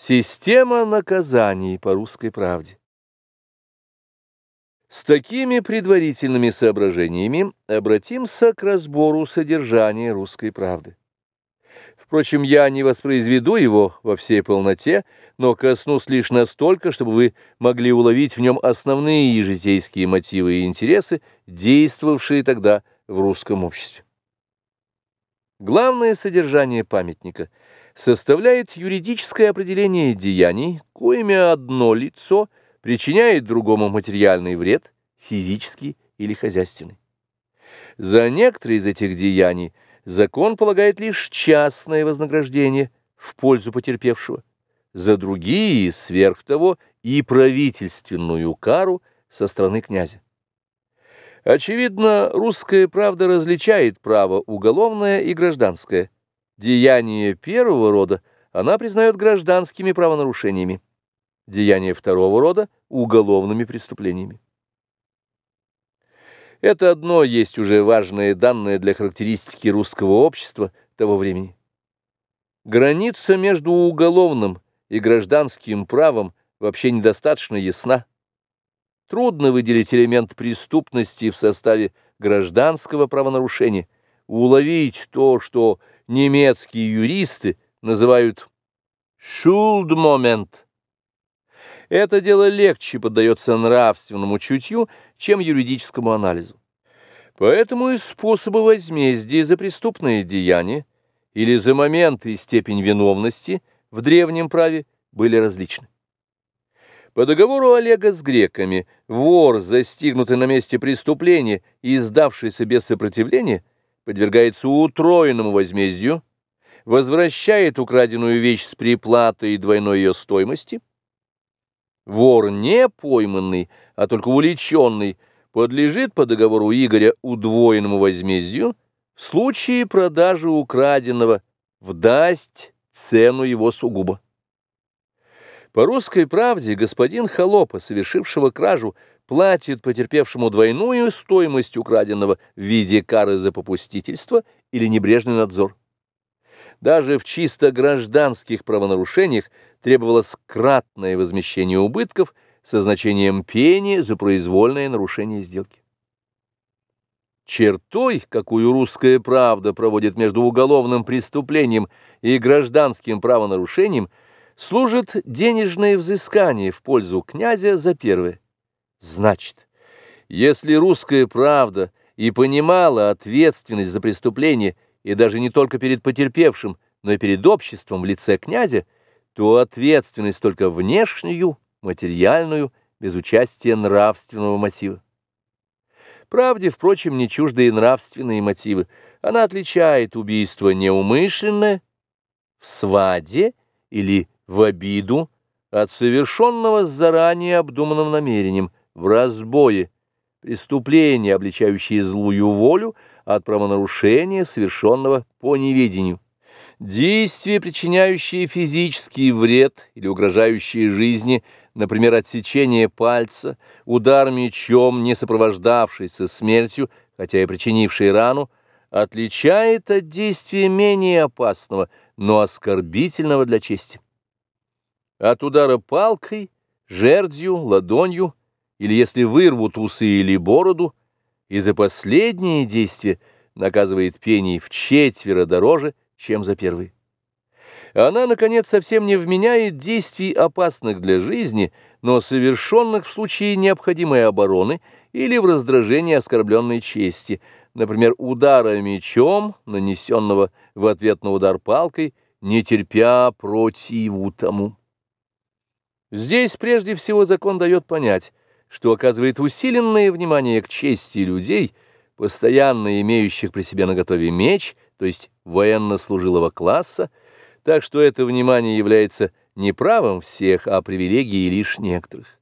Система наказаний по русской правде. С такими предварительными соображениями обратимся к разбору содержания русской правды. Впрочем, я не воспроизведу его во всей полноте, но коснусь лишь настолько, чтобы вы могли уловить в нем основные житейские мотивы и интересы, действовавшие тогда в русском обществе. Главное содержание памятника составляет юридическое определение деяний, коими одно лицо причиняет другому материальный вред, физический или хозяйственный. За некоторые из этих деяний закон полагает лишь частное вознаграждение в пользу потерпевшего, за другие, сверх того, и правительственную кару со стороны князя. Очевидно, русская правда различает право уголовное и гражданское. Деяния первого рода она признает гражданскими правонарушениями, деяния второго рода – уголовными преступлениями. Это одно есть уже важное данное для характеристики русского общества того времени. Граница между уголовным и гражданским правом вообще недостаточно ясна. Трудно выделить элемент преступности в составе гражданского правонарушения, уловить то, что немецкие юристы называют «шулдмомент». Это дело легче поддается нравственному чутью, чем юридическому анализу. Поэтому и способы возмездия за преступное деяние или за момент и степень виновности в древнем праве были различны. По договору Олега с греками, вор, застигнутый на месте преступления и сдавшийся без сопротивления, подвергается утроенному возмездию, возвращает украденную вещь с приплатой двойной ее стоимости. Вор не пойманный, а только уличенный, подлежит по договору Игоря удвоенному возмездию, в случае продажи украденного вдасть цену его сугубо. По русской правде господин Холопа, совершившего кражу, платит потерпевшему двойную стоимость украденного в виде кары за попустительство или небрежный надзор. Даже в чисто гражданских правонарушениях требовалось кратное возмещение убытков со значением пени за произвольное нарушение сделки. Чертой, какую русская правда проводит между уголовным преступлением и гражданским правонарушением – служит денежное взыскание в пользу князя за первое. Значит, если русская правда и понимала ответственность за преступление, и даже не только перед потерпевшим, но и перед обществом в лице князя, то ответственность только внешнюю, материальную, без участия нравственного мотива. Правде, впрочем, не чужды и нравственные мотивы. Она отличает убийство неумышленное в сваде или в обиду от совершенного с заранее обдуманным намерением, в разбое, преступление, обличающее злую волю, от правонарушения, совершенного по неведению. Действие, причиняющее физический вред или угрожающее жизни, например, отсечение пальца, удар мечом, не сопровождавшийся смертью, хотя и причинивший рану, отличает от действия менее опасного, но оскорбительного для чести. От удара палкой, жердью, ладонью, или если вырвут усы или бороду, и за последнее действие наказывает пений в четверо дороже, чем за первый. Она, наконец, совсем не вменяет действий, опасных для жизни, но совершенных в случае необходимой обороны или в раздражении оскорбленной чести, например, удара мечом, нанесенного в ответ на удар палкой, не терпя противу тому. Здесь прежде всего закон дает понять, что оказывает усиленное внимание к чести людей, постоянно имеющих при себе наготове меч, то есть военнослужилого класса, так что это внимание является не правом всех, а привилегией лишь некоторых.